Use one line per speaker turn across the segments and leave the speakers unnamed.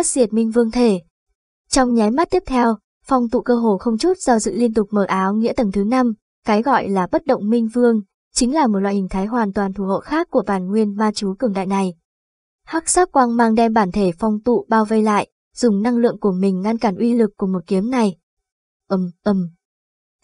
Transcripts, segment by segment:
bất diệt minh vương thể. Trong nháy mắt tiếp theo, phong tụ cơ hồ không chút do dự liên tục mở áo nghĩa tầng thứ 5, cái gọi là bất động minh vương, chính là một loại hình thái hoàn toàn thủ hộ khác của bản nguyên ma chú cường đại này. Hắc sắc quang mang đem bản thể phong tụ bao vây lại, dùng năng lượng của mình ngăn cản uy lực của một kiếm này. Ầm um, ầm.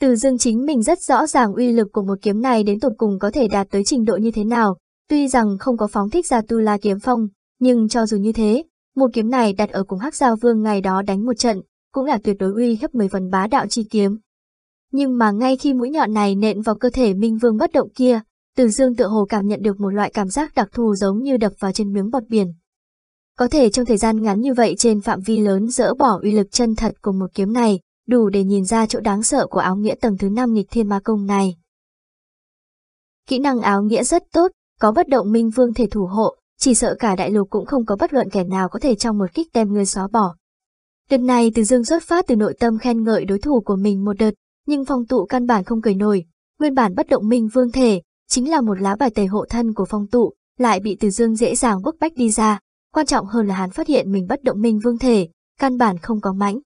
Từ dương chính mình rất rõ ràng uy lực của một kiếm này đến tột cùng có thể đạt tới trình độ như thế nào, tuy rằng không có phóng thích ra tu la kiếm phong, nhưng cho dù như thế, một kiếm này đặt ở cùng hắc giao vương ngày đó đánh một trận, cũng là tuyệt đối uy hiếp 10 phần bá đạo chi kiếm. Nhưng mà ngay khi mũi nhọn này nện vào cơ thể Minh Vương bất động kia, Từ Dương tựa hồ cảm nhận được một loại cảm giác đặc thù giống như đập vào trên miếng bọt biển. Có thể trong thời gian ngắn như vậy trên phạm vi lớn dỡ bỏ uy lực chân thật của một kiếm này, đủ để nhìn ra chỗ đáng sợ của áo nghĩa tầng thứ 5 nghịch thiên ma công này. Kỹ năng áo nghĩa rất tốt, có bất động minh vương thể thủ hộ, chỉ sợ cả đại lục cũng không có bất luận kẻ nào có thể trong một kích đem ngươi xóa bỏ. Đợt này từ dương xuất phát từ nội tâm khen ngợi đối thủ của mình một đợt, nhưng phong tụ căn bản không cười nổi, nguyên bản bất động minh vương thể, chính là một lá bài tẩy hộ thân của phong tụ, lại bị từ dương dễ dàng bức bách đi ra, quan trọng hơn là hắn phát hiện mình bất động minh vương thể, căn bản không có mãnh.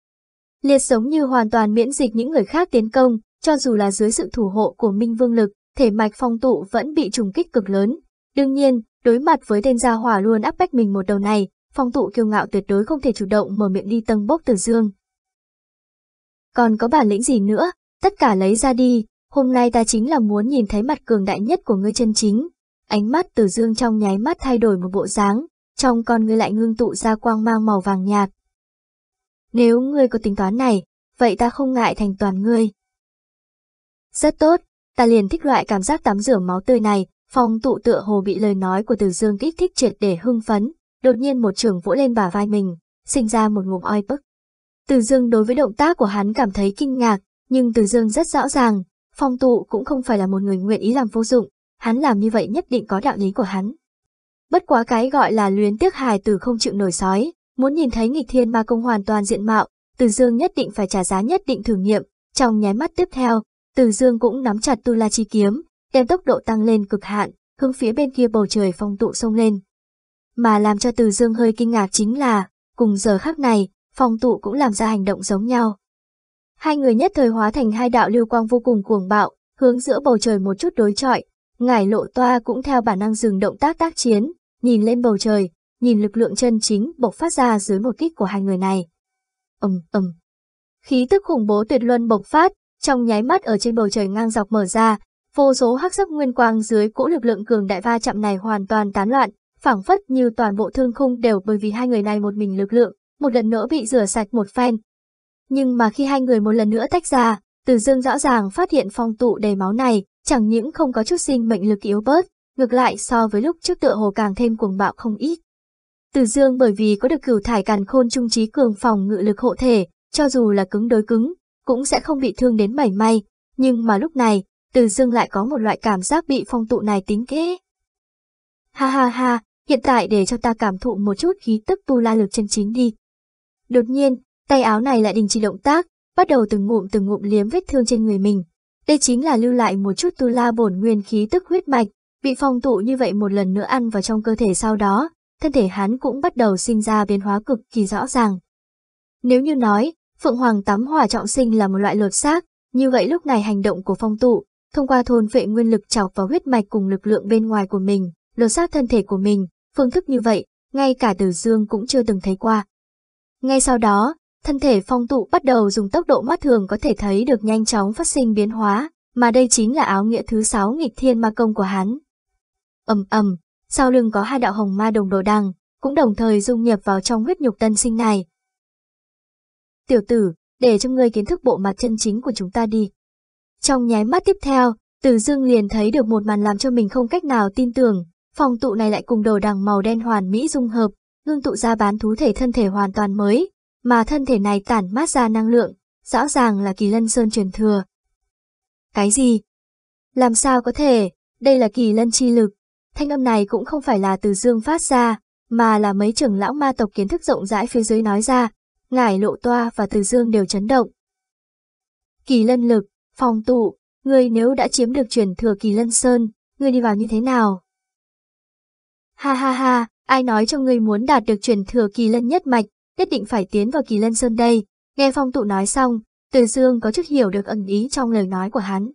Liệt giống như hoàn toàn miễn dịch những người khác tiến công, cho dù là dưới sự thủ hộ của minh vương lực, thể mạch phong tụ vẫn bị trùng kích cực lớn. Đương nhiên, đối mặt với tên gia hỏa luôn áp bách mình một đầu này, phong tụ kiêu ngạo tuyệt đối không thể chủ động mở miệng đi tâng bốc từ dương. Còn có bản lĩnh gì nữa, tất cả lấy ra đi, hôm nay ta chính là muốn nhìn thấy mặt cường đại nhất của ngươi chân chính. Ánh mắt từ dương trong nháy mắt thay đổi một bộ dáng, trong con ngươi lại ngưng tụ ra quang mang màu vàng nhạt. Nếu ngươi có tính toán này, vậy ta không ngại thành toàn ngươi. Rất tốt, ta liền thích loại cảm giác tắm rửa máu tươi này, phong tụ tựa hồ bị lời nói của từ dương kích thích triệt để hưng phấn, đột nhiên một trường vỗ lên bả vai mình, sinh ra một ngụm oi bức. Từ dương đối với động tác của hắn cảm thấy kinh ngạc, nhưng Từ Dương rất rõ ràng, phong tụ cũng không phải là một người nguyện ý làm vô dụng, hắn làm như vậy nhất định có đạo lý của hắn. Bất quá cái gọi là luyến tiếc hài từ không chịu nổi sói, muốn nhìn thấy nghịch thiên ma công hoàn toàn diện mạo, Từ Dương nhất định phải trả giá nhất định thử nghiệm, trong nháy mắt tiếp theo, Từ Dương cũng nắm chặt tu la chi kiếm, đem tốc độ tăng lên cực hạn, hướng phía bên kia bầu trời phong tụ sông lên. Mà làm cho Từ Dương hơi kinh ngạc chính là, cùng giờ khắc này, phong tụ cũng làm ra hành động giống nhau. Hai người nhất thời hóa thành hai đạo lưu quang vô cùng cuồng bạo, hướng giữa bầu trời một chút đối chọi. Ngải lộ toa cũng theo bản năng dừng động tác tác chiến, nhìn lên bầu trời, nhìn lực lượng chân chính bộc phát ra dưới một kích của hai người này. ầm um, ầm, khí tức khủng bố tuyệt luân bộc phát, trong nháy mắt ở trên bầu trời ngang dọc mở ra, vô số hắc sắc nguyên quang dưới cỗ lực lượng cường đại va chạm này hoàn toàn tán loạn, phảng phất như toàn bộ thương khung đều bởi vì hai người này một mình lực lượng, một lần nữa bị rửa sạch một phen, nhưng mà khi hai người một lần nữa tách ra, Từ Dương rõ ràng phát hiện phong tụ đầy máu này, chẳng những không có chút sinh mệnh lực yếu bớt, ngược lại so với lúc trước tựa hồ càng thêm cuồng bạo không ít. Từ Dương bởi vì có được cửu thải càn khôn trung trí cường phòng ngự lực hộ thể, cho dù là cứng đối cứng, cũng sẽ không bị thương đến mảy may, nhưng mà lúc này, từ Dương lại có một loại cảm giác bị phong tụ này tính kế. Ha ha ha, hiện tại để cho ta cảm thụ một chút khí tức tu la lực chân chính đi. Đột nhiên, Tay áo này lại đình chỉ động tác, bắt đầu từng ngụm từng ngụm liếm vết thương trên người mình. Đây chính là lưu lại một chút tu la bổn nguyên khí tức huyết mạch, bị phong tụ như vậy một lần nữa ăn vào trong cơ thể sau đó, thân thể hắn cũng bắt đầu sinh ra biến hóa cực kỳ rõ ràng. Nếu như nói, Phượng Hoàng tắm hỏa trọng sinh là một loại lột xác, như vậy lúc này hành động của phong tụ, thông qua thôn vệ nguyên lực chọc vào huyết mạch cùng lực lượng bên ngoài của mình, lột xác thân thể của mình, phương thức như vậy, ngay cả Từ Dương cũng chưa từng thấy qua. Ngay sau đó, thân thể phong tụ bắt đầu dùng tốc độ mắt thường có thể thấy được nhanh chóng phát sinh biến hóa, mà đây chính là áo nghĩa thứ sáu nghịch thiên ma công của hắn. ầm ầm, sau lưng có hai đạo hồng ma đồng đồ đằng, cũng đồng thời dung nhập vào trong huyết nhục tân sinh này. Tiểu tử, để cho ngươi kiến thức bộ mặt chân chính của chúng ta đi. Trong nháy mắt tiếp theo, Từ Dương liền thấy được một màn làm cho mình không cách nào tin tưởng, phòng tụ này lại cùng đồ đằng màu đen hoàn mỹ dung hợp, ngưng tụ ra bán thú thể thân thể hoàn toàn mới, mà thân thể này tản mát ra năng lượng, rõ ràng là kỳ lân sơn truyền thừa. Cái gì? Làm sao có thể, đây là kỳ lân chi lực. Thanh âm này cũng không phải là từ dương phát ra, mà là mấy trưởng lão ma tộc kiến thức rộng rãi phía dưới nói ra, ngải lộ toa và từ dương đều chấn động. Kỳ lân lực, phòng tụ, người nếu đã chiếm được truyền thừa kỳ lân sơn, người đi vào như thế nào? Ha ha ha, ai nói cho ngươi muốn đạt được truyền thừa kỳ lân nhất mạch, nhất định phải tiến vào kỳ lân sơn đây. Nghe phong tụ nói xong, từ dương có chút hiểu được ẩn ý trong lời nói của hắn.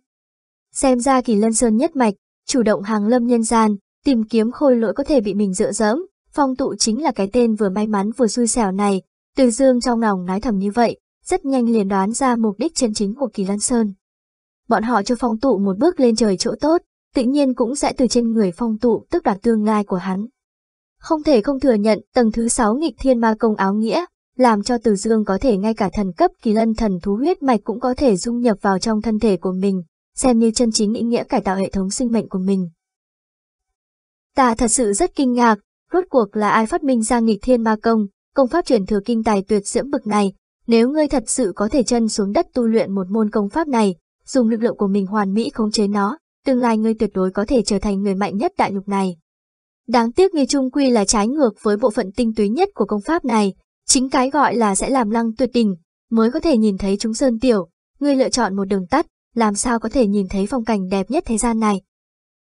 Xem ra kỳ lân sơn nhất mạch, chủ động hàng lâm nhân gian, tìm kiếm khôi lỗi có thể bị mình dựa dẫm, phong tụ chính là cái tên vừa may mắn vừa xui xẻo này. Từ dương trong lòng nói thầm như vậy, rất nhanh liền đoán ra mục đích chân chính của kỳ lân sơn. Bọn họ cho phong tụ một bước lên trời chỗ tốt, tự nhiên cũng sẽ từ trên người phong tụ tức đoạt tương lai của hắn. Không thể không thừa nhận tầng thứ 6 nghịch thiên ma công áo nghĩa, làm cho Từ Dương có thể ngay cả thần cấp kỳ lân thần thú huyết mạch cũng có thể dung nhập vào trong thân thể của mình, xem như chân chính ý nghĩa cải tạo hệ thống sinh mệnh của mình. Ta thật sự rất kinh ngạc, rốt cuộc là ai phát minh ra nghịch thiên ma công, công pháp truyền thừa kinh tài tuyệt diễm bực này, nếu ngươi thật sự có thể chân xuống đất tu luyện một môn công pháp này, dùng lực lượng của mình hoàn mỹ khống chế nó, tương lai ngươi tuyệt đối có thể trở thành người mạnh nhất đại lục này. Đáng tiếc nghi trung quy là trái ngược với bộ phận tinh túy nhất của công pháp này, chính cái gọi là sẽ làm lăng tuyệt tình, mới có thể nhìn thấy chúng sơn tiểu, ngươi lựa chọn một đường tắt, làm sao có thể nhìn thấy phong cảnh đẹp nhất thế gian này.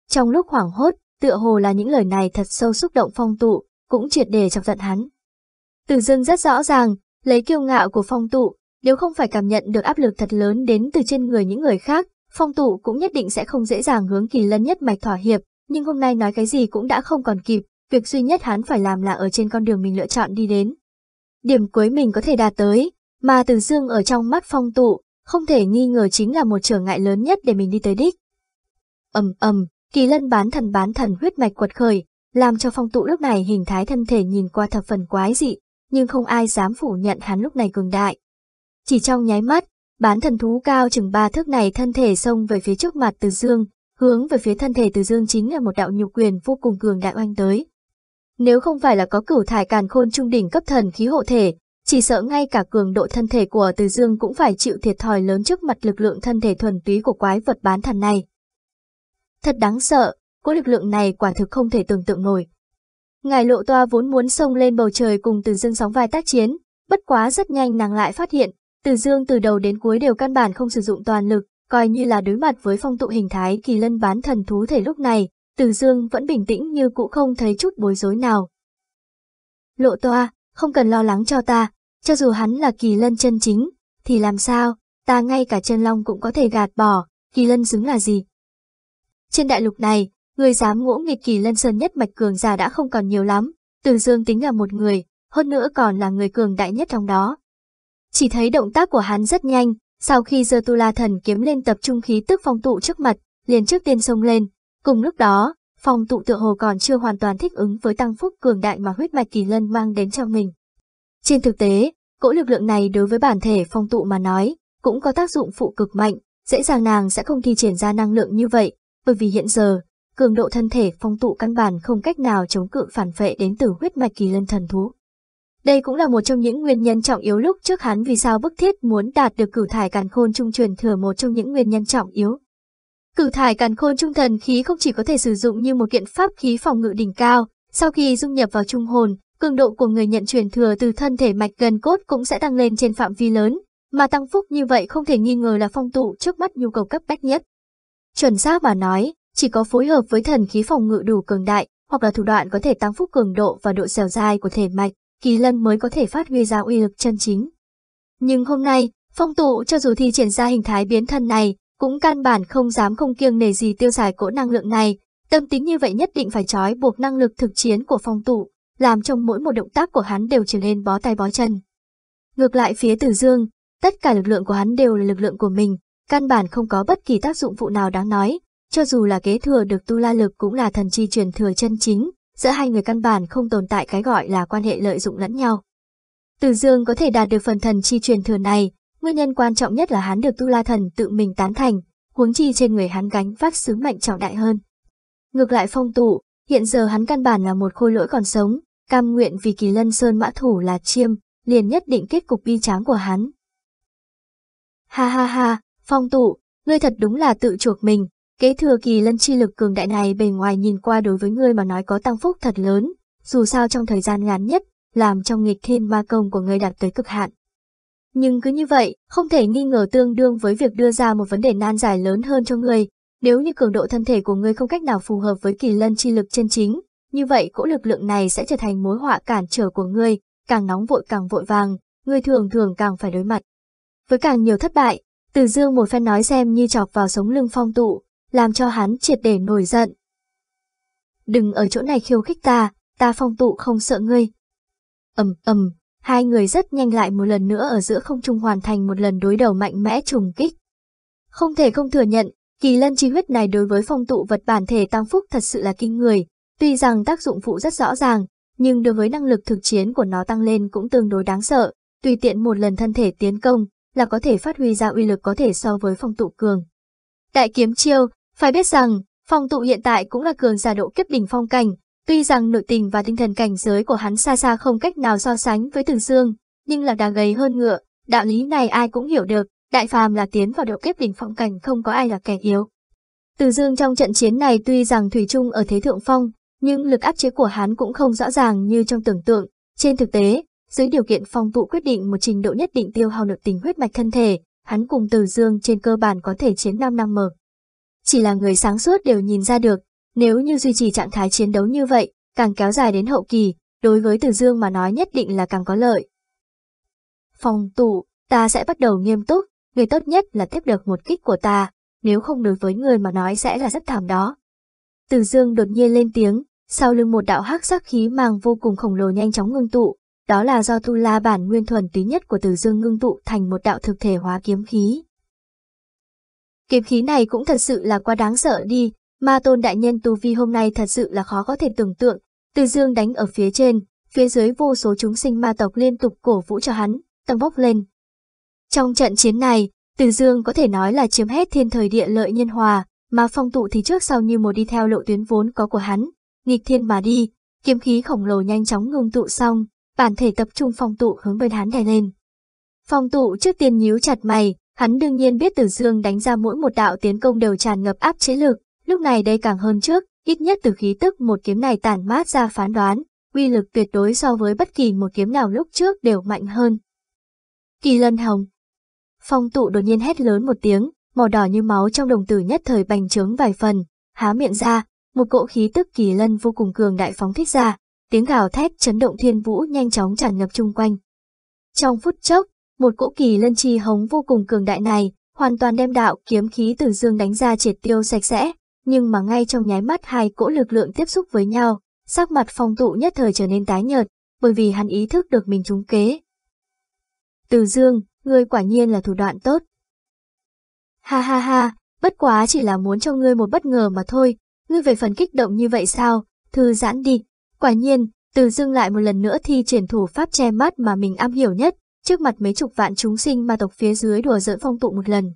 Trong lúc hoảng hốt, tựa hồ là những lời này thật sâu xúc động phong tụ, cũng triệt đề chọc giận hắn. Từ dưng rất rõ ràng, lấy kiêu ngạo của phong tụ, nếu không phải cảm nhận được áp lực thật lớn đến từ trên người những người khác, phong tụ cũng nhất định sẽ không dễ dàng hướng kỳ lân nhất mạch thỏa hiệp, nhưng hôm nay nói cái gì cũng đã không còn kịp, việc duy nhất hắn phải làm là ở trên con đường mình lựa chọn đi đến. Điểm cuối mình có thể đạt tới, mà từ dương ở trong mắt phong tụ, không thể nghi ngờ chính là một trở ngại lớn nhất để mình đi tới đích. ầm ầm, kỳ lân bán thần bán thần huyết mạch quật khởi, làm cho phong tụ lúc này hình thái thân thể nhìn qua thập phần quái dị, nhưng không ai dám phủ nhận hắn lúc này cường đại. Chỉ trong nháy mắt, bán thần thú cao chừng ba thước này thân thể xông về phía trước mặt từ dương, hướng về phía thân thể từ dương chính là một đạo nhục quyền vô cùng cường đại oanh tới. Nếu không phải là có cửu thải càn khôn trung đỉnh cấp thần khí hộ thể, chỉ sợ ngay cả cường độ thân thể của từ dương cũng phải chịu thiệt thòi lớn trước mặt lực lượng thân thể thuần túy của quái vật bán thần này. Thật đáng sợ, cỗ lực lượng này quả thực không thể tưởng tượng nổi. Ngài lộ toa vốn muốn xông lên bầu trời cùng từ dương sóng vai tác chiến, bất quá rất nhanh nàng lại phát hiện, từ dương từ đầu đến cuối đều căn bản không sử dụng toàn lực, coi như là đối mặt với phong tụ hình thái kỳ lân bán thần thú thể lúc này, từ dương vẫn bình tĩnh như cũ không thấy chút bối rối nào. Lộ toa, không cần lo lắng cho ta, cho dù hắn là kỳ lân chân chính, thì làm sao, ta ngay cả chân long cũng có thể gạt bỏ, kỳ lân xứng là gì? Trên đại lục này, người dám ngỗ nghịch kỳ lân sơn nhất mạch cường giả đã không còn nhiều lắm, từ dương tính là một người, hơn nữa còn là người cường đại nhất trong đó. Chỉ thấy động tác của hắn rất nhanh, sau khi giơ tu la thần kiếm lên tập trung khí tức phong tụ trước mặt, liền trước tiên xông lên. Cùng lúc đó, phong tụ tựa hồ còn chưa hoàn toàn thích ứng với tăng phúc cường đại mà huyết mạch kỳ lân mang đến cho mình. Trên thực tế, cỗ lực lượng này đối với bản thể phong tụ mà nói, cũng có tác dụng phụ cực mạnh, dễ dàng nàng sẽ không thi triển ra năng lượng như vậy, bởi vì hiện giờ, cường độ thân thể phong tụ căn bản không cách nào chống cự phản phệ đến từ huyết mạch kỳ lân thần thú. Đây cũng là một trong những nguyên nhân trọng yếu lúc trước hắn vì sao bức thiết muốn đạt được cửu thải càn khôn trung truyền thừa một trong những nguyên nhân trọng yếu. Cửu thải càn khôn trung thần khí không chỉ có thể sử dụng như một kiện pháp khí phòng ngự đỉnh cao, sau khi dung nhập vào trung hồn, cường độ của người nhận truyền thừa từ thân thể mạch gần cốt cũng sẽ tăng lên trên phạm vi lớn, mà tăng phúc như vậy không thể nghi ngờ là phong tụ trước mắt nhu cầu cấp bách nhất. Chuẩn xác mà nói, chỉ có phối hợp với thần khí phòng ngự đủ cường đại, hoặc là thủ đoạn có thể tăng phúc cường độ và độ dẻo dai của thể mạch, kỳ lân mới có thể phát huy ra uy lực chân chính. Nhưng hôm nay, phong tụ cho dù thi triển ra hình thái biến thân này, cũng căn bản không dám không kiêng nề gì tiêu xài cỗ năng lượng này, tâm tính như vậy nhất định phải trói buộc năng lực thực chiến của phong tụ, làm trong mỗi một động tác của hắn đều trở nên bó tay bó chân. Ngược lại phía Tử Dương, tất cả lực lượng của hắn đều là lực lượng của mình, căn bản không có bất kỳ tác dụng phụ nào đáng nói, cho dù là kế thừa được tu la lực cũng là thần chi truyền thừa chân chính, giữa hai người căn bản không tồn tại cái gọi là quan hệ lợi dụng lẫn nhau. Từ Dương có thể đạt được phần thần chi truyền thừa này, nguyên nhân quan trọng nhất là hắn được Tu La Thần tự mình tán thành, huống chi trên người hắn gánh vác sứ mệnh trọng đại hơn. Ngược lại phong tụ, hiện giờ hắn căn bản là một khôi lỗi còn sống, cam nguyện vì kỳ lân sơn mã thủ là chiêm, liền nhất định kết cục bi tráng của hắn. Ha ha ha, phong tụ, ngươi thật đúng là tự chuộc mình, Kế thừa kỳ lân chi lực cường đại này bề ngoài nhìn qua đối với ngươi mà nói có tăng phúc thật lớn, dù sao trong thời gian ngắn nhất, làm trong nghịch thiên ma công của ngươi đạt tới cực hạn. Nhưng cứ như vậy, không thể nghi ngờ tương đương với việc đưa ra một vấn đề nan giải lớn hơn cho ngươi. Nếu như cường độ thân thể của ngươi không cách nào phù hợp với kỳ lân chi lực chân chính, như vậy cỗ lực lượng này sẽ trở thành mối họa cản trở của ngươi, càng nóng vội càng vội vàng, người thường thường càng phải đối mặt. Với càng nhiều thất bại, Từ Dương một phen nói xem như chọc vào sống lưng phong tụ, làm cho hắn triệt để nổi giận. Đừng ở chỗ này khiêu khích ta, ta phong tụ không sợ ngươi. ầm ầm, hai người rất nhanh lại một lần nữa ở giữa không trung hoàn thành một lần đối đầu mạnh mẽ trùng kích. Không thể không thừa nhận, kỳ lân chi huyết này đối với phong tụ vật bản thể tăng phúc thật sự là kinh người, tuy rằng tác dụng phụ rất rõ ràng, nhưng đối với năng lực thực chiến của nó tăng lên cũng tương đối đáng sợ, tùy tiện một lần thân thể tiến công là có thể phát huy ra uy lực có thể so với phong tụ cường. Đại kiếm chiêu, phải biết rằng, phong tụ hiện tại cũng là cường giả độ kiếp đỉnh phong cảnh, tuy rằng nội tình và tinh thần cảnh giới của hắn xa xa không cách nào so sánh với Từng Dương, nhưng là đà gầy hơn ngựa, đạo lý này ai cũng hiểu được, đại phàm là tiến vào độ kiếp đỉnh phong cảnh không có ai là kẻ yếu. Từ Dương trong trận chiến này tuy rằng Thủy Trung ở thế thượng phong, nhưng lực áp chế của hắn cũng không rõ ràng như trong tưởng tượng. Trên thực tế, dưới điều kiện phong tụ quyết định một trình độ nhất định tiêu hao nội tình huyết mạch thân thể, hắn cùng Từ Dương trên cơ bản có thể chiến 5 năm mở. Chỉ là người sáng suốt đều nhìn ra được, nếu như duy trì trạng thái chiến đấu như vậy, càng kéo dài đến hậu kỳ, đối với Từ Dương mà nói nhất định là càng có lợi. phòng tụ, ta sẽ bắt đầu nghiêm túc, người tốt nhất là tiếp được một kích của ta, nếu không đối với người mà nói sẽ là rất thảm đó. Từ Dương đột nhiên lên tiếng, sau lưng một đạo hắc sắc khí mang vô cùng khổng lồ nhanh chóng ngưng tụ, đó là do tu la bản nguyên thuần túy nhất của Từ Dương ngưng tụ thành một đạo thực thể hóa kiếm khí. Kiếm khí này cũng thật sự là quá đáng sợ đi, ma tôn đại nhân tu vi hôm nay thật sự là khó có thể tưởng tượng, Từ Dương đánh ở phía trên, phía dưới vô số chúng sinh ma tộc liên tục cổ vũ cho hắn, tăng bốc lên. Trong trận chiến này, Từ Dương có thể nói là chiếm hết thiên thời địa lợi nhân hòa, mà phong tụ thì trước sau như một đi theo lộ tuyến vốn có của hắn, nghịch thiên mà đi, kiếm khí khổng lồ nhanh chóng ngưng tụ xong, bản thể tập trung phong tụ hướng bên hắn đè lên. Phong tụ trước tiên nhíu chặt mày, hắn đương nhiên biết Tử Dương đánh ra mỗi một đạo tiến công đều tràn ngập áp chế lực, lúc này đây càng hơn trước, ít nhất từ khí tức một kiếm này tản mát ra phán đoán, uy lực tuyệt đối so với bất kỳ một kiếm nào lúc trước đều mạnh hơn. Kỳ lân hồng Phong tụ đột nhiên hét lớn một tiếng, màu đỏ như máu trong đồng tử nhất thời bành trướng vài phần, há miệng ra, một cỗ khí tức kỳ lân vô cùng cường đại phóng thích ra, tiếng gào thét chấn động thiên vũ nhanh chóng tràn ngập chung quanh. Trong phút chốc, một cỗ kỳ lân chi hống vô cùng cường đại này, hoàn toàn đem đạo kiếm khí từ dương đánh ra triệt tiêu sạch sẽ, nhưng mà ngay trong nháy mắt hai cỗ lực lượng tiếp xúc với nhau, sắc mặt phong tụ nhất thời trở nên tái nhợt, bởi vì hắn ý thức được mình trúng kế. Từ dương, ngươi quả nhiên là thủ đoạn tốt. Ha ha ha, bất quá chỉ là muốn cho ngươi một bất ngờ mà thôi, ngươi về phần kích động như vậy sao, thư giãn đi. Quả nhiên, từ dương lại một lần nữa thi triển thủ pháp che mắt mà mình am hiểu nhất, trước mặt mấy chục vạn chúng sinh ma tộc phía dưới đùa giỡn phong tụ một lần.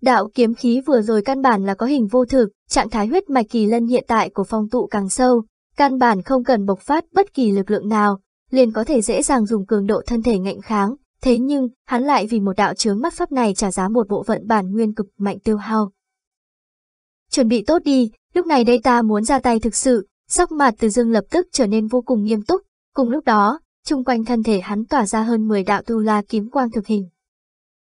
Đạo kiếm khí vừa rồi căn bản là có hình vô thực, trạng thái huyết mạch kỳ lân hiện tại của phong tụ càng sâu, căn bản không cần bộc phát bất kỳ lực lượng nào, liền có thể dễ dàng dùng cường độ thân thể ngạnh kháng, thế nhưng hắn lại vì một đạo chướng mắt pháp này trả giá một bộ phận bản nguyên cực mạnh tiêu hao. Chuẩn bị tốt đi, lúc này đây ta muốn ra tay thực sự, sắc mặt từ dương lập tức trở nên vô cùng nghiêm túc, cùng lúc đó, chung quanh thân thể hắn tỏa ra hơn 10 đạo tu la kiếm quang thực hình.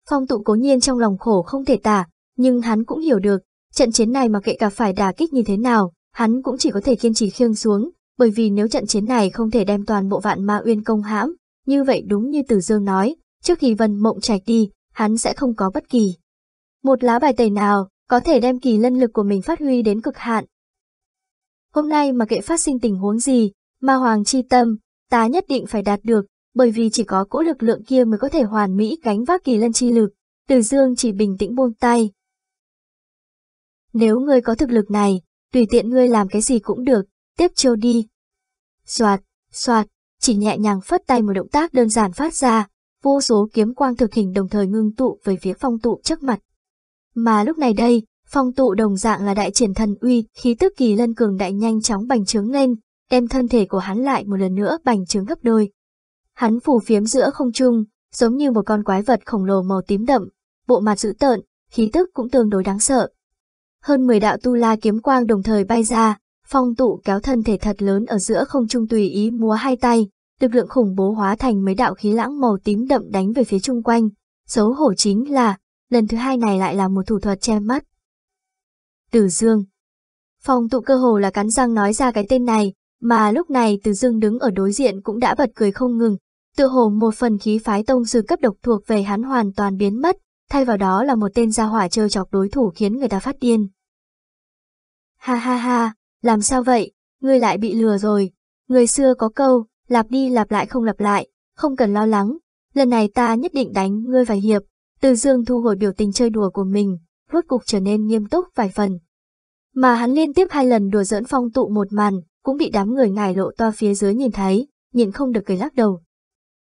Phong tụ cố nhiên trong lòng khổ không thể tả, nhưng hắn cũng hiểu được, trận chiến này mà kệ cả phải đả kích như thế nào, hắn cũng chỉ có thể kiên trì khiêng xuống, bởi vì nếu trận chiến này không thể đem toàn bộ vạn ma uyên công hãm, như vậy đúng như Tử Dương nói, trước khi Vân Mộng Trạch đi, hắn sẽ không có bất kỳ. Một lá bài tẩy nào, có thể đem kỳ lân lực của mình phát huy đến cực hạn. Hôm nay mà kệ phát sinh tình huống gì, ma hoàng chi tâm, ta nhất định phải đạt được, bởi vì chỉ có cỗ lực lượng kia mới có thể hoàn mỹ gánh vác kỳ lân chi lực. Từ dương chỉ bình tĩnh buông tay. Nếu ngươi có thực lực này, tùy tiện ngươi làm cái gì cũng được, tiếp chiêu đi. Xoạt, xoạt, chỉ nhẹ nhàng phất tay một động tác đơn giản phát ra, vô số kiếm quang thực hình đồng thời ngưng tụ về phía phong tụ trước mặt. Mà lúc này đây, phong tụ đồng dạng là đại triển thần uy, khí tức kỳ lân cường đại nhanh chóng bành trướng lên, đem thân thể của hắn lại một lần nữa bành trướng gấp đôi. Hắn phủ phiếm giữa không trung, giống như một con quái vật khổng lồ màu tím đậm, bộ mặt dữ tợn, khí tức cũng tương đối đáng sợ. Hơn 10 đạo tu la kiếm quang đồng thời bay ra, phong tụ kéo thân thể thật lớn ở giữa không trung tùy ý múa hai tay, lực lượng khủng bố hóa thành mấy đạo khí lãng màu tím đậm đánh về phía chung quanh. Xấu hổ chính là, lần thứ hai này lại là một thủ thuật che mắt. Tử Dương Phong tụ cơ hồ là cắn răng nói ra cái tên này, mà lúc này Từ Dương đứng ở đối diện cũng đã bật cười không ngừng, tự hồ một phần khí phái tông sư cấp độc thuộc về hắn hoàn toàn biến mất, thay vào đó là một tên gia hỏa chơi chọc đối thủ khiến người ta phát điên. Ha ha ha, làm sao vậy, ngươi lại bị lừa rồi. Người xưa có câu, lặp đi lặp lại không lặp lại, không cần lo lắng, lần này ta nhất định đánh ngươi vài hiệp. Từ dương thu hồi biểu tình chơi đùa của mình, rốt cục trở nên nghiêm túc vài phần. Mà hắn liên tiếp hai lần đùa giỡn phong tụ một màn, cũng bị đám người ngài lộ toa phía dưới nhìn thấy, nhìn không được cười lắc đầu.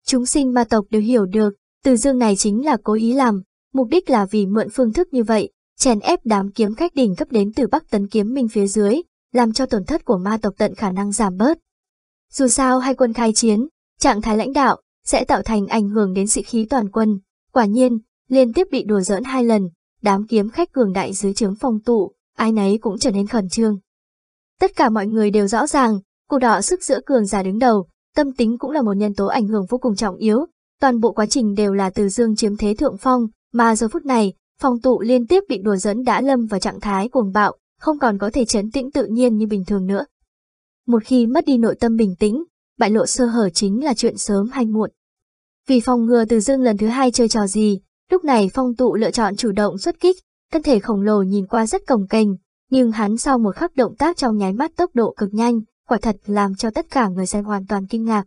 Chúng sinh ma tộc đều hiểu được, từ dương này chính là cố ý làm, mục đích là vì mượn phương thức như vậy, chèn ép đám kiếm khách đỉnh cấp đến từ Bắc Tấn Kiếm Minh phía dưới, làm cho tổn thất của ma tộc tận khả năng giảm bớt. Dù sao hai quân khai chiến, trạng thái lãnh đạo sẽ tạo thành ảnh hưởng đến sĩ khí toàn quân. Quả nhiên, liên tiếp bị đùa giỡn hai lần, đám kiếm khách cường đại dưới trướng phong tụ, ai nấy cũng trở nên khẩn trương. Tất cả mọi người đều rõ ràng, cuộc đọ sức giữa cường giả đứng đầu, tâm tính cũng là một nhân tố ảnh hưởng vô cùng trọng yếu. Toàn bộ quá trình đều là từ dương chiếm thế thượng phong, mà giờ phút này, phong tụ liên tiếp bị đùa dẫn đã lâm vào trạng thái cuồng bạo, không còn có thể chấn tĩnh tự nhiên như bình thường nữa. Một khi mất đi nội tâm bình tĩnh, bại lộ sơ hở chính là chuyện sớm hay muộn. Vì phòng ngừa từ dương lần thứ hai chơi trò gì, lúc này phong tụ lựa chọn chủ động xuất kích, thân thể khổng lồ nhìn qua rất cồng kềnh, nhưng hắn sau một khắc động tác trong nháy mắt tốc độ cực nhanh, quả thật làm cho tất cả người xem hoàn toàn kinh ngạc.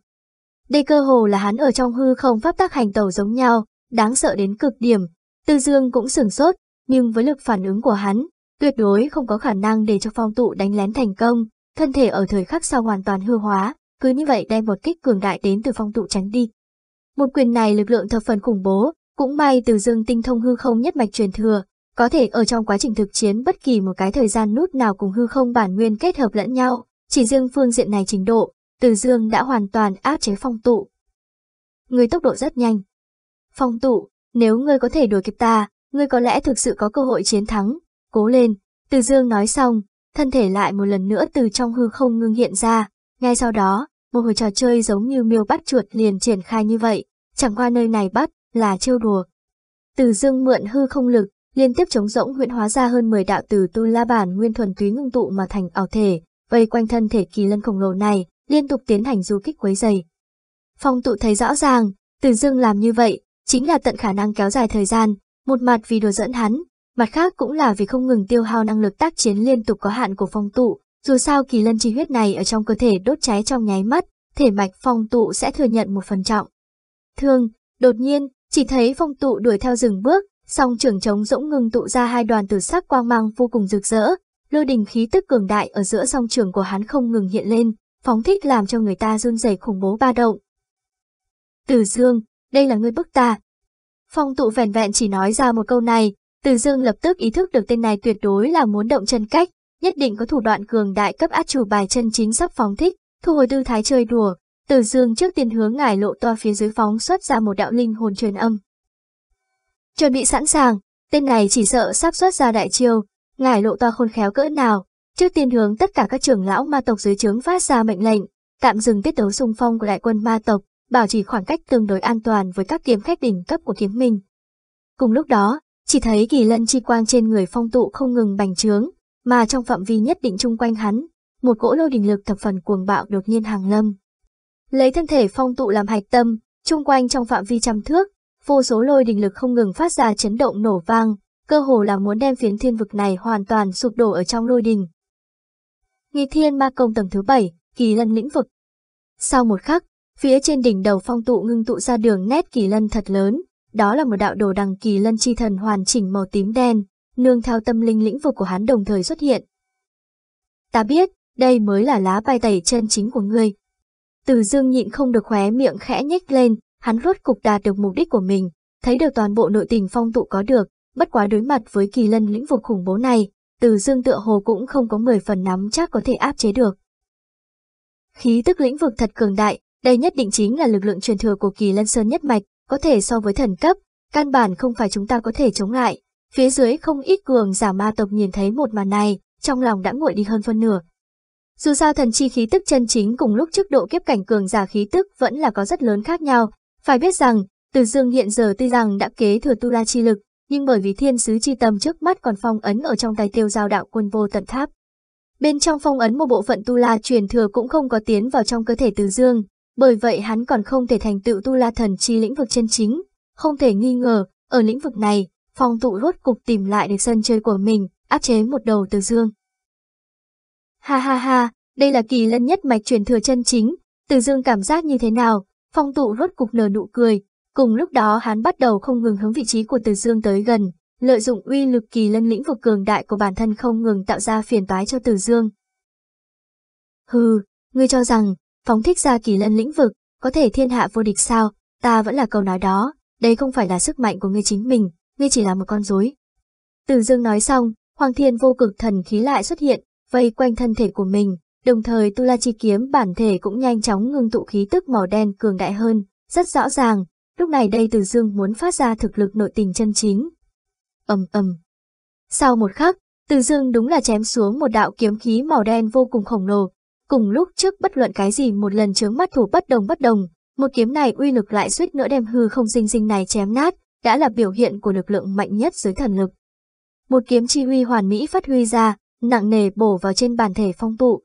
Đây cơ hồ là hắn ở trong hư không pháp tác hành tẩu giống nhau, đáng sợ đến cực điểm. Tư Dương cũng sửng sốt, nhưng với lực phản ứng của hắn, tuyệt đối không có khả năng để cho phong tụ đánh lén thành công, thân thể ở thời khắc sau hoàn toàn hư hóa, cứ như vậy đem một kích cường đại đến từ phong tụ tránh đi. Một quyền này lực lượng thập phần khủng bố, cũng may từ dương tinh thông hư không nhất mạch truyền thừa, có thể ở trong quá trình thực chiến bất kỳ một cái thời gian nút nào cùng hư không bản nguyên kết hợp lẫn nhau, chỉ riêng phương diện này trình độ, từ dương đã hoàn toàn áp chế phong tụ. Người tốc độ rất nhanh. Phong tụ, nếu ngươi có thể đuổi kịp ta, ngươi có lẽ thực sự có cơ hội chiến thắng, cố lên, từ dương nói xong, thân thể lại một lần nữa từ trong hư không ngưng hiện ra, ngay sau đó, một hồi trò chơi giống như miêu bắt chuột liền triển khai như vậy, chẳng qua nơi này bắt, là trêu đùa. Từ dương mượn hư không lực, liên tiếp chống rỗng huyện hóa ra hơn 10 đạo từ tu la bản nguyên thuần túy ngưng tụ mà thành ảo thể, vây quanh thân thể kỳ lân khổng lồ này, liên tục tiến hành du kích quấy dày. Phong tụ thấy rõ ràng, từ dương làm như vậy, chính là tận khả năng kéo dài thời gian, một mặt vì đùa dẫn hắn, mặt khác cũng là vì không ngừng tiêu hao năng lực tác chiến liên tục có hạn của phong tụ, dù sao kỳ lân chi huyết này ở trong cơ thể đốt cháy trong nháy mắt, thể mạch phong tụ sẽ thừa nhận một phần trọng. Thương, đột nhiên, chỉ thấy phong tụ đuổi theo rừng bước, song trưởng trống rỗng ngừng tụ ra hai đoàn tử sắc quang mang vô cùng rực rỡ, lôi đình khí tức cường đại ở giữa song trường của hắn không ngừng hiện lên, phóng thích làm cho người ta run rẩy khủng bố ba động. Từ Dương, đây là ngươi bức ta. Phong tụ vẻn vẹn chỉ nói ra một câu này, Từ Dương lập tức ý thức được tên này tuyệt đối là muốn động chân cách, nhất định có thủ đoạn cường đại cấp át chủ bài chân chính sắp phóng thích, thu hồi tư thái chơi đùa. Từ Dương trước tiên hướng ngải lộ toa phía dưới phóng xuất ra một đạo linh hồn truyền âm. Chuẩn bị sẵn sàng, tên này chỉ sợ sắp xuất ra đại chiêu, ngải lộ toa khôn khéo cỡ nào, trước tiên hướng tất cả các trưởng lão ma tộc dưới trướng phát ra mệnh lệnh, tạm dừng tiết đấu xung phong của đại quân ma tộc, bảo trì khoảng cách tương đối an toàn với các kiếm khách đỉnh cấp của kiếm minh. Cùng lúc đó, chỉ thấy kỳ lân chi quang trên người phong tụ không ngừng bành trướng, mà trong phạm vi nhất định chung quanh hắn, một cỗ lôi đình lực thập phần cuồng bạo đột nhiên hàng lâm. Lấy thân thể phong tụ làm hạch tâm, chung quanh trong phạm vi trăm thước, vô số lôi đình lực không ngừng phát ra chấn động nổ vang, cơ hồ là muốn đem phiến thiên vực này hoàn toàn sụp đổ ở trong lôi đình. Nghi thiên ma công tầng thứ bảy kỳ lân lĩnh vực. Sau một khắc, phía trên đỉnh đầu phong tụ ngưng tụ ra đường nét kỳ lân thật lớn, đó là một đạo đồ đằng kỳ lân chi thần hoàn chỉnh màu tím đen, nương theo tâm linh lĩnh vực của hắn đồng thời xuất hiện. Ta biết, đây mới là lá bài tẩy chân chính của ngươi. Từ dương nhịn không được khóe miệng khẽ nhếch lên, hắn rốt cục đạt được mục đích của mình, thấy được toàn bộ nội tình phong tụ có được, bất quá đối mặt với kỳ lân lĩnh vực khủng bố này, từ dương tựa hồ cũng không có 10 phần nắm chắc có thể áp chế được. Khí tức lĩnh vực thật cường đại, đây nhất định chính là lực lượng truyền thừa của kỳ lân sơn nhất mạch, có thể so với thần cấp, căn bản không phải chúng ta có thể chống lại. Phía dưới không ít cường giả ma tộc nhìn thấy một màn này, trong lòng đã nguội đi hơn phân nửa. Dù sao thần chi khí tức chân chính cùng lúc trước độ kiếp cảnh cường giả khí tức vẫn là có rất lớn khác nhau. Phải biết rằng, Từ Dương hiện giờ tuy rằng đã kế thừa tu la chi lực, nhưng bởi vì thiên sứ chi tâm trước mắt còn phong ấn ở trong tay tiêu giao đạo quân vô tận tháp. Bên trong phong ấn một bộ phận tu la truyền thừa cũng không có tiến vào trong cơ thể Từ Dương, bởi vậy hắn còn không thể thành tựu tu la thần chi lĩnh vực chân chính. Không thể nghi ngờ, ở lĩnh vực này, phong tụ rốt cục tìm lại được sân chơi của mình, áp chế một đầu từ dương. Ha ha ha, đây là kỳ lân nhất mạch truyền thừa chân chính, từ dương cảm giác như thế nào, phong tụ rốt cục nở nụ cười, cùng lúc đó hắn bắt đầu không ngừng hướng vị trí của từ dương tới gần, lợi dụng uy lực kỳ lân lĩnh vực cường đại của bản thân không ngừng tạo ra phiền toái cho từ dương. Hừ, ngươi cho rằng, phóng thích ra kỳ lân lĩnh vực, có thể thiên hạ vô địch sao, ta vẫn là câu nói đó, đây không phải là sức mạnh của ngươi chính mình, ngươi chỉ là một con rối. Từ dương nói xong, Hoàng Thiên vô cực thần khí lại xuất hiện, vây quanh thân thể của mình, đồng thời Tu La Chi kiếm bản thể cũng nhanh chóng ngưng tụ khí tức màu đen cường đại hơn, rất rõ ràng, lúc này đây Từ Dương muốn phát ra thực lực nội tình chân chính. Ầm ầm. Sau một khắc, Từ Dương đúng là chém xuống một đạo kiếm khí màu đen vô cùng khổng lồ, cùng lúc trước bất luận cái gì một lần chướng mắt thủ bất đồng bất đồng, một kiếm này uy lực lại suýt nữa đem hư không sinh sinh này chém nát, đã là biểu hiện của lực lượng mạnh nhất dưới thần lực. Một kiếm chi uy hoàn mỹ phát huy ra, nặng nề bổ vào trên bản thể phong tụ.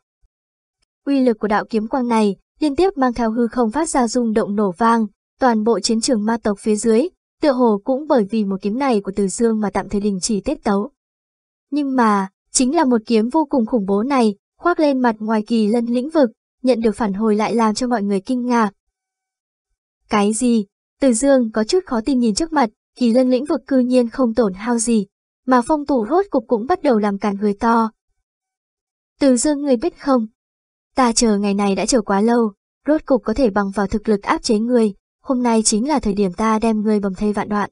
Uy lực của đạo kiếm quang này liên tiếp mang theo hư không phát ra rung động nổ vang, toàn bộ chiến trường ma tộc phía dưới, tựa hồ cũng bởi vì một kiếm này của Từ Dương mà tạm thời đình chỉ tiết tấu. Nhưng mà, chính là một kiếm vô cùng khủng bố này, khoác lên mặt ngoài kỳ lân lĩnh vực, nhận được phản hồi lại làm cho mọi người kinh ngạc. Cái gì? Từ Dương có chút khó tin nhìn trước mặt, kỳ lân lĩnh vực cư nhiên không tổn hao gì, mà phong tủ rốt cục cũng bắt đầu làm cản người to. Từ Dương người biết không? Ta chờ ngày này đã chờ quá lâu, rốt cục có thể bằng vào thực lực áp chế người, hôm nay chính là thời điểm ta đem người bầm thây vạn đoạn.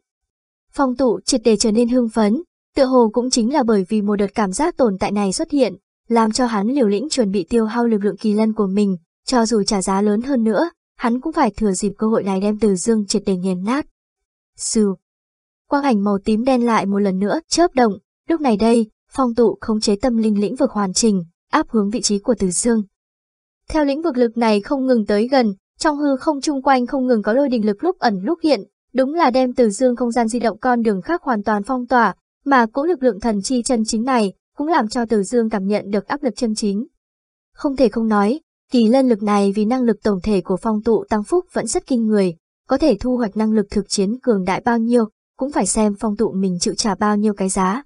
Phong tụ triệt để trở nên hưng phấn, tựa hồ cũng chính là bởi vì một đợt cảm giác tồn tại này xuất hiện, làm cho hắn liều lĩnh chuẩn bị tiêu hao lực lượng kỳ lân của mình, cho dù trả giá lớn hơn nữa, hắn cũng phải thừa dịp cơ hội này đem từ dương triệt để nghiền nát. Sư Quang ảnh màu tím đen lại một lần nữa chớp động, lúc này đây, phong tụ khống chế tâm linh lĩnh vực hoàn chỉnh, áp hướng vị trí của từ dương. Theo lĩnh vực lực này không ngừng tới gần, trong hư không chung quanh không ngừng có lôi đình lực lúc ẩn lúc hiện, đúng là đem từ dương không gian di động con đường khác hoàn toàn phong tỏa, mà cỗ lực lượng thần chi chân chính này cũng làm cho từ dương cảm nhận được áp lực chân chính. Không thể không nói, kỳ lân lực này vì năng lực tổng thể của phong tụ tăng phúc vẫn rất kinh người, có thể thu hoạch năng lực thực chiến cường đại bao nhiêu, cũng phải xem phong tụ mình chịu trả bao nhiêu cái giá.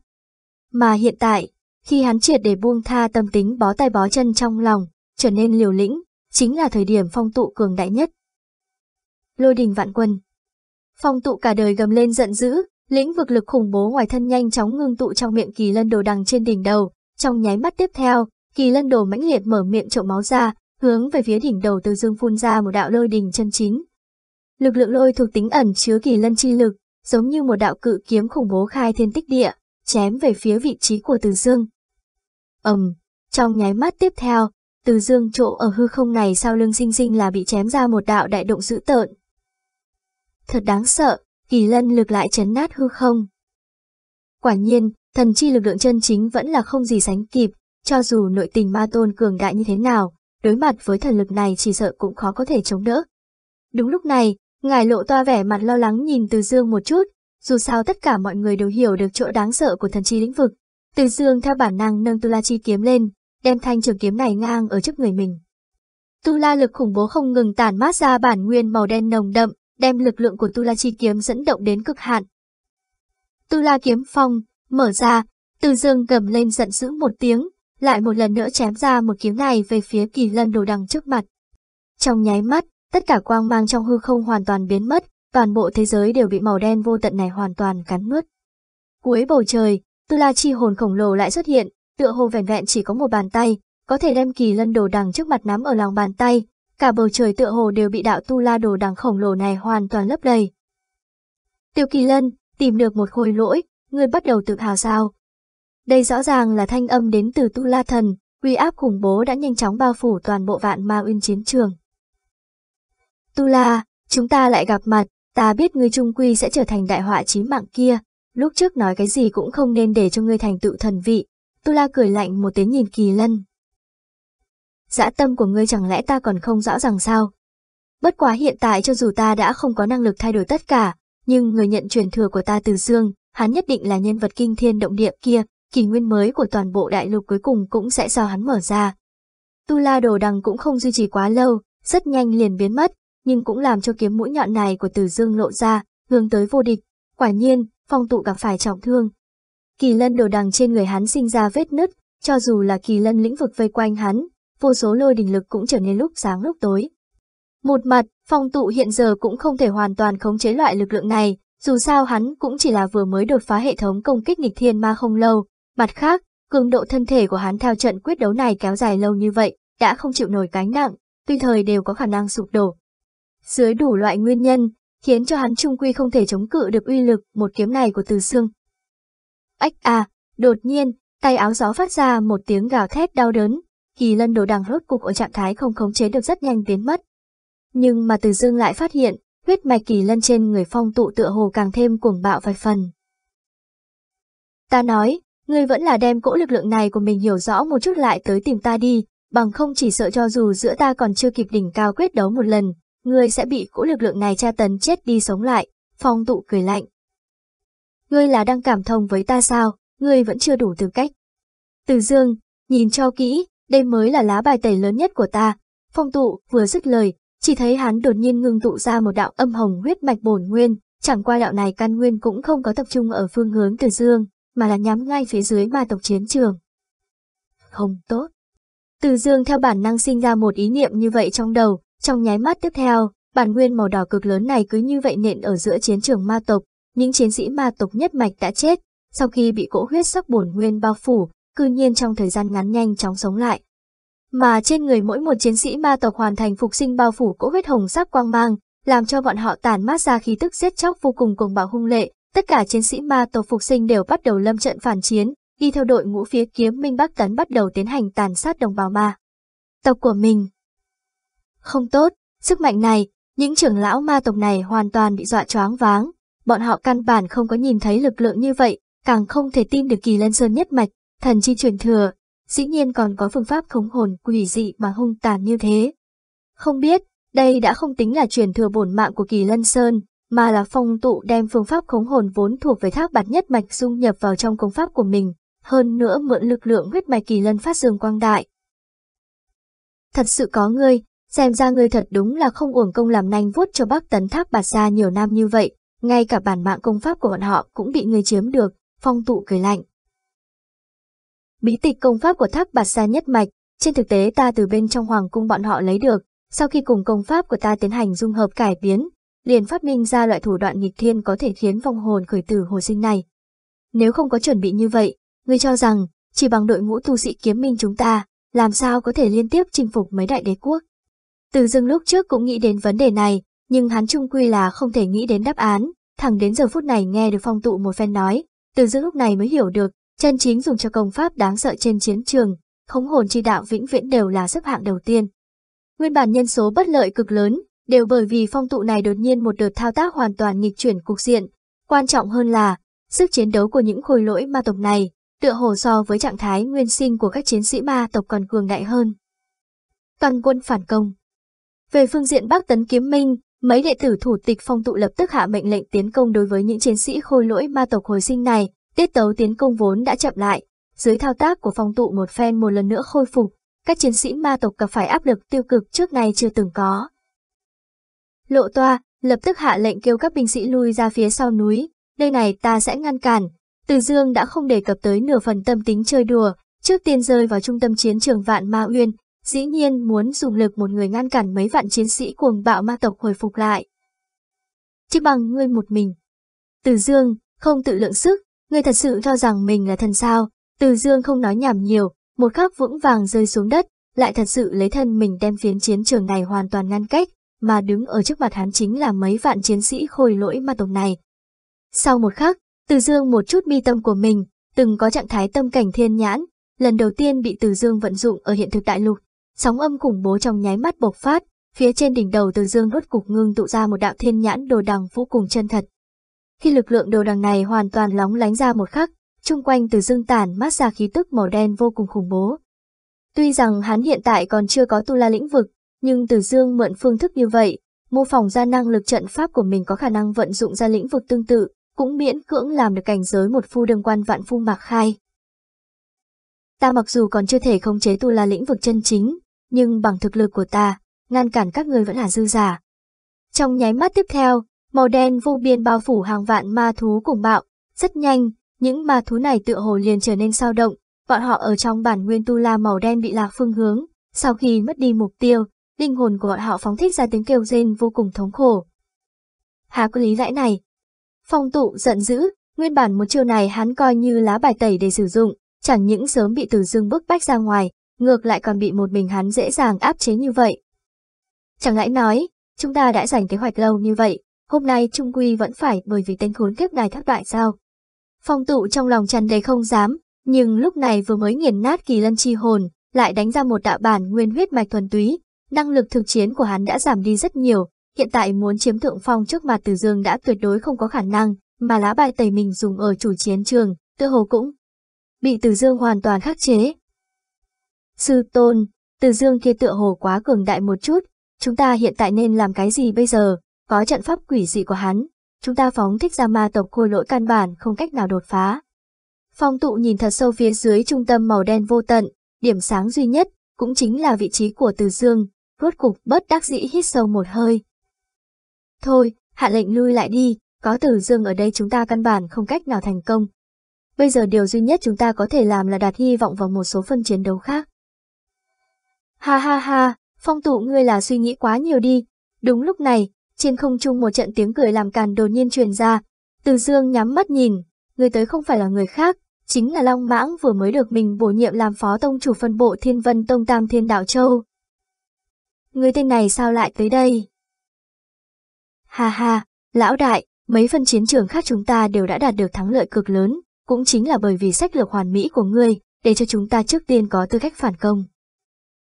Mà hiện tại, khi hắn triệt để buông tha tâm tính bó tay bó chân trong lòng, trở nên liều lĩnh, chính là thời điểm phong tụ cường đại nhất. Lôi đình vạn quân Phong tụ cả đời gầm lên giận dữ, lĩnh vực lực khủng bố ngoài thân nhanh chóng ngưng tụ trong miệng kỳ lân đồ đằng trên đỉnh đầu, trong nháy mắt tiếp theo, kỳ lân đồ mãnh liệt mở miệng trộm máu ra, hướng về phía đỉnh đầu từ dương phun ra một đạo lôi đình chân chính. Lực lượng lôi thuộc tính ẩn chứa kỳ lân chi lực, giống như một đạo cự kiếm khủng bố khai thiên tích địa, chém về phía vị trí của từ dương. ầm, um, trong nháy mắt tiếp theo, từ dương chỗ ở hư không này sau lưng sinh sinh là bị chém ra một đạo đại động dữ tợn. Thật đáng sợ, kỳ lân lực lại chấn nát hư không. Quả nhiên, thần chi lực lượng chân chính vẫn là không gì sánh kịp, cho dù nội tình ma tôn cường đại như thế nào, đối mặt với thần lực này chỉ sợ cũng khó có thể chống đỡ. Đúng lúc này, ngài lộ toa vẻ mặt lo lắng nhìn Từ Dương một chút, dù sao tất cả mọi người đều hiểu được chỗ đáng sợ của thần chi lĩnh vực. Từ Dương theo bản năng nâng Tu La Chi kiếm lên, đem thanh trường kiếm này ngang ở trước người mình. Tu La lực khủng bố không ngừng tản mát ra bản nguyên màu đen nồng đậm, đem lực lượng của Tu La Chi kiếm dẫn động đến cực hạn. Tu La kiếm phong, mở ra, Từ Dương gầm lên giận dữ một tiếng, lại một lần nữa chém ra một kiếm này về phía kỳ lân đồ đằng trước mặt. Trong nháy mắt, tất cả quang mang trong hư không hoàn toàn biến mất, toàn bộ thế giới đều bị màu đen vô tận này hoàn toàn cắn nuốt. Cuối bầu trời, Tu La chi hồn khổng lồ lại xuất hiện, tựa hồ vẻn vẹn chỉ có một bàn tay, có thể đem kỳ lân đồ đằng trước mặt nắm ở lòng bàn tay, cả bầu trời tựa hồ đều bị đạo Tu La đồ đằng khổng lồ này hoàn toàn lấp đầy. Tiêu Kỳ Lân, tìm được một khối lỗi, ngươi bắt đầu tự hào sao? Đây rõ ràng là thanh âm đến từ Tu La Thần, uy áp khủng bố đã nhanh chóng bao phủ toàn bộ vạn ma uyên chiến trường. Tu La, chúng ta lại gặp mặt, ta biết ngươi trung quy sẽ trở thành đại họa chí mạng kia, lúc trước nói cái gì cũng không nên để cho ngươi thành tựu thần vị. Tu La cười lạnh một tiếng nhìn Kỳ Lân. Dã tâm của ngươi chẳng lẽ ta còn không rõ ràng sao? Bất quá hiện tại cho dù ta đã không có năng lực thay đổi tất cả, nhưng người nhận truyền thừa của ta từ Dương, hắn nhất định là nhân vật kinh thiên động địa kia, kỳ nguyên mới của toàn bộ đại lục cuối cùng cũng sẽ do hắn mở ra. Tu La Đồ Đằng cũng không duy trì quá lâu, rất nhanh liền biến mất, nhưng cũng làm cho kiếm mũi nhọn này của Từ Dương lộ ra, hướng tới vô địch. Quả nhiên, phong tụ gặp phải trọng thương. Kỳ lân đồ đằng trên người hắn sinh ra vết nứt, cho dù là kỳ lân lĩnh vực vây quanh hắn, vô số lôi đình lực cũng trở nên lúc sáng lúc tối. Một mặt, phong tụ hiện giờ cũng không thể hoàn toàn khống chế loại lực lượng này, dù sao hắn cũng chỉ là vừa mới đột phá hệ thống công kích nghịch thiên ma không lâu. Mặt khác, cường độ thân thể của hắn theo trận quyết đấu này kéo dài lâu như vậy, đã không chịu nổi gánh nặng, tuy thời đều có khả năng sụp đổ. Dưới đủ loại nguyên nhân, khiến cho hắn trung quy không thể chống cự được uy lực một kiếm này của Từ xương. Ách à, đột nhiên, tay áo gió phát ra một tiếng gào thét đau đớn, kỳ lân đồ đằng rốt cục ở trạng thái không khống chế được rất nhanh biến mất. Nhưng mà Từ Dương lại phát hiện, huyết mạch kỳ lân trên người phong tụ tựa hồ càng thêm cuồng bạo vài phần. Ta nói, ngươi vẫn là đem cỗ lực lượng này của mình hiểu rõ một chút lại tới tìm ta đi, bằng không chỉ sợ cho dù giữa ta còn chưa kịp đỉnh cao quyết đấu một lần, ngươi sẽ bị cỗ lực lượng này tra tấn chết đi sống lại, phong tụ cười lạnh. Ngươi là đang cảm thông với ta sao, ngươi vẫn chưa đủ tư cách. Từ dương, nhìn cho kỹ, đây mới là lá bài tẩy lớn nhất của ta. Phong tụ vừa dứt lời, chỉ thấy hắn đột nhiên ngưng tụ ra một đạo âm hồng huyết mạch bổn nguyên, chẳng qua đạo này căn nguyên cũng không có tập trung ở phương hướng từ dương, mà là nhắm ngay phía dưới ma tộc chiến trường. Không tốt. Từ dương theo bản năng sinh ra một ý niệm như vậy trong đầu, trong nháy mắt tiếp theo, bản nguyên màu đỏ cực lớn này cứ như vậy nện ở giữa chiến trường ma tộc, những chiến sĩ ma tộc nhất mạch đã chết, sau khi bị cỗ huyết sắc bổn nguyên bao phủ, cư nhiên trong thời gian ngắn nhanh chóng sống lại. Mà trên người mỗi một chiến sĩ ma tộc hoàn thành phục sinh bao phủ cỗ huyết hồng sắc quang mang, làm cho bọn họ tàn mát ra khí tức giết chóc vô cùng cùng bạo hung lệ, tất cả chiến sĩ ma tộc phục sinh đều bắt đầu lâm trận phản chiến, đi theo đội ngũ phía kiếm Minh Bắc Tấn bắt đầu tiến hành tàn sát đồng bào ma. Tộc của mình. Không tốt, sức mạnh này, những trưởng lão ma tộc này hoàn toàn bị dọa choáng váng, bọn họ căn bản không có nhìn thấy lực lượng như vậy, càng không thể tin được kỳ lân sơn nhất mạch, thần chi truyền thừa, dĩ nhiên còn có phương pháp khống hồn quỷ dị mà hung tàn như thế. Không biết, đây đã không tính là truyền thừa bổn mạng của kỳ lân sơn, mà là phong tụ đem phương pháp khống hồn vốn thuộc về thác bạt nhất mạch dung nhập vào trong công pháp của mình, hơn nữa mượn lực lượng huyết mạch kỳ lân phát dương quang đại. Thật sự có ngươi, xem ra ngươi thật đúng là không uổng công làm nanh vuốt cho bác tấn thác bạt ra nhiều năm như vậy, ngay cả bản mạng công pháp của bọn họ cũng bị người chiếm được, phong tụ cười lạnh. Bí tịch công pháp của thác bạt xa nhất mạch, trên thực tế ta từ bên trong hoàng cung bọn họ lấy được, sau khi cùng công pháp của ta tiến hành dung hợp cải biến, liền phát minh ra loại thủ đoạn nghịch thiên có thể khiến vong hồn khởi tử hồi sinh này. Nếu không có chuẩn bị như vậy, ngươi cho rằng, chỉ bằng đội ngũ tu sĩ kiếm minh chúng ta, làm sao có thể liên tiếp chinh phục mấy đại đế quốc. Từ dưng lúc trước cũng nghĩ đến vấn đề này, nhưng hắn trung quy là không thể nghĩ đến đáp án, thẳng đến giờ phút này nghe được phong tụ một phen nói, từ giữa lúc này mới hiểu được, chân chính dùng cho công pháp đáng sợ trên chiến trường, khống hồn chi đạo vĩnh viễn đều là xếp hạng đầu tiên. Nguyên bản nhân số bất lợi cực lớn, đều bởi vì phong tụ này đột nhiên một đợt thao tác hoàn toàn nghịch chuyển cục diện. Quan trọng hơn là, sức chiến đấu của những khối lỗi ma tộc này, tựa hồ so với trạng thái nguyên sinh của các chiến sĩ ma tộc còn cường đại hơn. Toàn quân phản công Về phương diện Bắc Tấn Kiếm Minh, mấy đệ tử thủ tịch phong tụ lập tức hạ mệnh lệnh tiến công đối với những chiến sĩ khôi lỗi ma tộc hồi sinh này, tiết tấu tiến công vốn đã chậm lại, dưới thao tác của phong tụ một phen một lần nữa khôi phục, các chiến sĩ ma tộc gặp phải áp lực tiêu cực trước nay chưa từng có. Lộ toa, lập tức hạ lệnh kêu các binh sĩ lui ra phía sau núi, nơi này ta sẽ ngăn cản. Từ Dương đã không đề cập tới nửa phần tâm tính chơi đùa, trước tiên rơi vào trung tâm chiến trường vạn ma uyên, dĩ nhiên muốn dùng lực một người ngăn cản mấy vạn chiến sĩ cuồng bạo ma tộc hồi phục lại. Chỉ bằng ngươi một mình. Từ Dương, không tự lượng sức, ngươi thật sự cho rằng mình là thần sao. Từ Dương không nói nhảm nhiều, một khắc vững vàng rơi xuống đất, lại thật sự lấy thân mình đem phiến chiến trường này hoàn toàn ngăn cách, mà đứng ở trước mặt hắn chính là mấy vạn chiến sĩ khôi lỗi ma tộc này. Sau một khắc, Từ Dương một chút mi tâm của mình, từng có trạng thái tâm cảnh thiên nhãn, lần đầu tiên bị Từ Dương vận dụng ở hiện thực đại lục, sóng âm khủng bố trong nháy mắt bộc phát, phía trên đỉnh đầu Từ Dương đốt cục ngưng tụ ra một đạo thiên nhãn đồ đằng vô cùng chân thật. Khi lực lượng đồ đằng này hoàn toàn lóng lánh ra một khắc, chung quanh Từ Dương tản mát ra khí tức màu đen vô cùng khủng bố. Tuy rằng hắn hiện tại còn chưa có tu la lĩnh vực, nhưng Từ Dương mượn phương thức như vậy, mô phỏng ra năng lực trận pháp của mình có khả năng vận dụng ra lĩnh vực tương tự, cũng miễn cưỡng làm được cảnh giới một phu đương quan vạn phu mạc khai. Ta mặc dù còn chưa thể khống chế tu la lĩnh vực chân chính, nhưng bằng thực lực của ta, ngăn cản các người vẫn là dư giả. Trong nháy mắt tiếp theo, màu đen vô biên bao phủ hàng vạn ma thú cùng bạo, rất nhanh, những ma thú này tựa hồ liền trở nên sao động, bọn họ ở trong bản nguyên tu la màu đen bị lạc phương hướng, sau khi mất đi mục tiêu, linh hồn của bọn họ phóng thích ra tiếng kêu rên vô cùng thống khổ. hà có lý lẽ này? Phong tụ giận dữ, nguyên bản một chiêu này hắn coi như lá bài tẩy để sử dụng, chẳng những sớm bị Từ Dương bức bách ra ngoài, ngược lại còn bị một mình hắn dễ dàng áp chế như vậy. Chẳng lẽ nói, chúng ta đã dành kế hoạch lâu như vậy, hôm nay Trung Quy vẫn phải bởi vì tên khốn kiếp này thất bại sao? Phong tụ trong lòng tràn đầy không dám, nhưng lúc này vừa mới nghiền nát kỳ lân chi hồn, lại đánh ra một đạo bản nguyên huyết mạch thuần túy, năng lực thực chiến của hắn đã giảm đi rất nhiều, hiện tại muốn chiếm thượng phong trước mặt Từ Dương đã tuyệt đối không có khả năng, mà lá bài tẩy mình dùng ở chủ chiến trường, tự hồ cũng bị Từ Dương hoàn toàn khắc chế. Sư tôn, Từ Dương kia tựa hồ quá cường đại một chút, chúng ta hiện tại nên làm cái gì bây giờ, có trận pháp quỷ dị của hắn, chúng ta phóng thích ra ma tộc khôi lỗi căn bản không cách nào đột phá. Phong tụ nhìn thật sâu phía dưới trung tâm màu đen vô tận, điểm sáng duy nhất, cũng chính là vị trí của Từ Dương, rốt cục bất đắc dĩ hít sâu một hơi. Thôi, hạ lệnh lui lại đi, có Từ Dương ở đây chúng ta căn bản không cách nào thành công. Bây giờ điều duy nhất chúng ta có thể làm là đặt hy vọng vào một số phân chiến đấu khác. Ha ha ha, phong tụ ngươi là suy nghĩ quá nhiều đi. Đúng lúc này, trên không trung một trận tiếng cười làm càn đột nhiên truyền ra. Từ Dương nhắm mắt nhìn, người tới không phải là người khác, chính là Long Mãng vừa mới được mình bổ nhiệm làm phó tông chủ phân bộ Thiên Vân Tông Tam Thiên Đạo Châu. Người tên này sao lại tới đây? Ha ha, lão đại, mấy phân chiến trường khác chúng ta đều đã đạt được thắng lợi cực lớn, cũng chính là bởi vì sách lược hoàn mỹ của ngươi, để cho chúng ta trước tiên có tư cách phản công.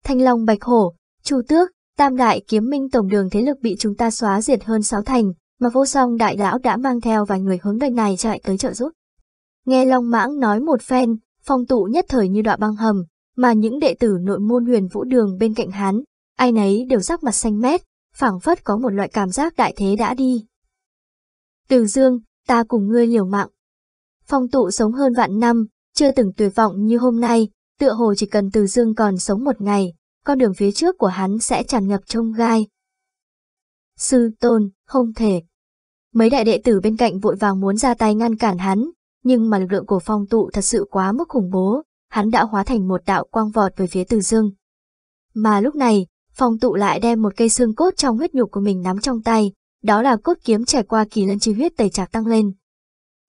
Thanh Long Bạch Hổ, Chu Tước, Tam Đại Kiếm Minh Tổng đường thế lực bị chúng ta xóa diệt hơn sáu thành, mà vô song đại lão đã mang theo vài người hướng bên này chạy tới trợ giúp. Nghe Long Mãng nói một phen, phong tụ nhất thời như đọa băng hầm, mà những đệ tử nội môn huyền vũ đường bên cạnh hắn, ai nấy đều sắc mặt xanh mét, phảng phất có một loại cảm giác đại thế đã đi. Từ dương, ta cùng ngươi liều mạng. Phong tụ sống hơn vạn năm, chưa từng tuyệt vọng như hôm nay, tựa hồ chỉ cần từ dương còn sống một ngày, con đường phía trước của hắn sẽ tràn ngập trông gai. Sư tôn, không thể. Mấy đại đệ tử bên cạnh vội vàng muốn ra tay ngăn cản hắn, nhưng mà lực lượng của phong tụ thật sự quá mức khủng bố, hắn đã hóa thành một đạo quang vọt về phía từ dương. Mà lúc này, phong tụ lại đem một cây xương cốt trong huyết nhục của mình nắm trong tay, đó là cốt kiếm trải qua kỳ lân chi huyết tẩy trạc tăng lên.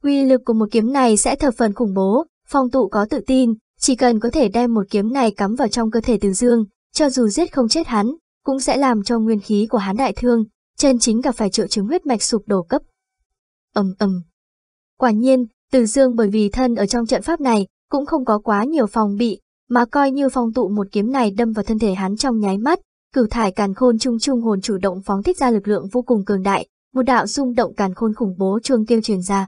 Uy lực của một kiếm này sẽ thập phần khủng bố, phong tụ có tự tin, chỉ cần có thể đem một kiếm này cắm vào trong cơ thể từ dương, cho dù giết không chết hắn, cũng sẽ làm cho nguyên khí của hắn đại thương, chân chính gặp phải triệu chứng huyết mạch sụp đổ cấp. ầm ầm. Quả nhiên, từ dương bởi vì thân ở trong trận pháp này, cũng không có quá nhiều phòng bị, mà coi như phong tụ một kiếm này đâm vào thân thể hắn trong nháy mắt, cửu thải càn khôn trung trung hồn chủ động phóng thích ra lực lượng vô cùng cường đại, một đạo rung động càn khôn khủng bố chuông kêu truyền ra.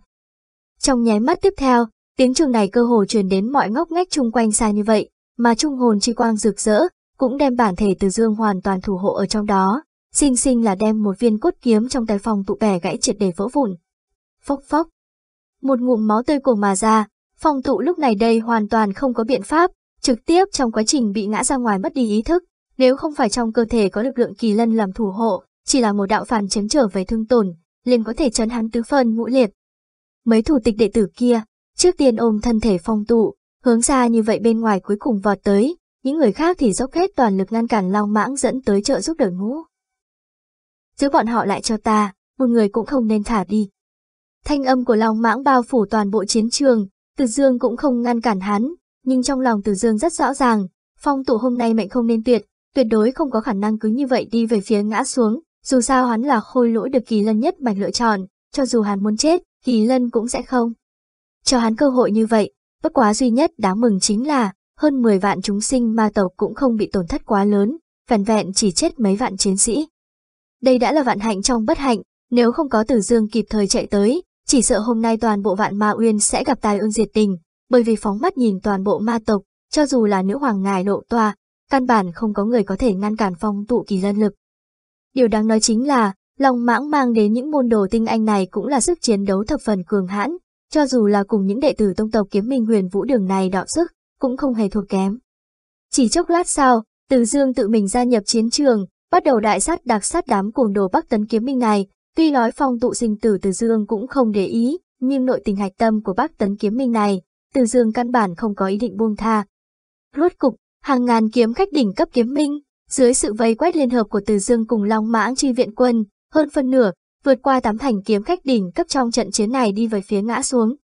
Trong nháy mắt tiếp theo, tiếng trường này cơ hồ truyền đến mọi ngóc ngách chung quanh xa như vậy, mà trung hồn chi quang rực rỡ, cũng đem bản thể từ dương hoàn toàn thủ hộ ở trong đó, xinh xinh là đem một viên cốt kiếm trong tay phòng tụ bẻ gãy triệt để vỡ vụn. Phốc phốc. Một ngụm máu tươi cuồng mà ra, phòng tụ lúc này đây hoàn toàn không có biện pháp, trực tiếp trong quá trình bị ngã ra ngoài mất đi ý thức, nếu không phải trong cơ thể có lực lượng kỳ lân làm thủ hộ, chỉ là một đạo phản chấn trở về thương tổn, liền có thể chấn hắn tứ phân ngũ liệt. Mấy thủ tịch đệ tử kia, trước tiên ôm thân thể phong tụ, hướng ra như vậy bên ngoài cuối cùng vọt tới, những người khác thì dốc hết toàn lực ngăn cản Long Mãng dẫn tới trợ giúp đội ngũ. Giữ bọn họ lại cho ta, một người cũng không nên thả đi. Thanh âm của Long Mãng bao phủ toàn bộ chiến trường, Từ Dương cũng không ngăn cản hắn, nhưng trong lòng Từ Dương rất rõ ràng, phong tụ hôm nay mệnh không nên tuyệt, tuyệt đối không có khả năng cứ như vậy đi về phía ngã xuống, dù sao hắn là khôi lỗi được kỳ lân nhất mạch lựa chọn, cho dù hắn muốn chết, kỳ lân cũng sẽ không. Cho hắn cơ hội như vậy, bất quá duy nhất đáng mừng chính là, hơn 10 vạn chúng sinh ma tộc cũng không bị tổn thất quá lớn, vẹn vẹn chỉ chết mấy vạn chiến sĩ. Đây đã là vạn hạnh trong bất hạnh, nếu không có Tử Dương kịp thời chạy tới, chỉ sợ hôm nay toàn bộ vạn ma uyên sẽ gặp tai ương diệt tình, bởi vì phóng mắt nhìn toàn bộ ma tộc, cho dù là nữ hoàng ngài lộ toa, căn bản không có người có thể ngăn cản phong tụ kỳ dân lực. Điều đáng nói chính là, lòng mãng mang đến những môn đồ tinh anh này cũng là sức chiến đấu thập phần cường hãn, cho dù là cùng những đệ tử tông tộc kiếm minh huyền vũ đường này đọ sức, cũng không hề thua kém. Chỉ chốc lát sau, Từ Dương tự mình gia nhập chiến trường, bắt đầu đại sát đặc sát đám cuồng đồ Bắc Tấn Kiếm Minh này. Tuy nói phong tụ sinh tử Từ Dương cũng không để ý, nhưng nội tình hạch tâm của Bắc Tấn Kiếm Minh này, Từ Dương căn bản không có ý định buông tha. Rốt cục, hàng ngàn kiếm khách đỉnh cấp kiếm minh, dưới sự vây quét liên hợp của Từ Dương cùng Long Mãng chi viện quân, hơn phân nửa, vượt qua tám thành kiếm khách đỉnh cấp trong trận chiến này đi về phía ngã xuống.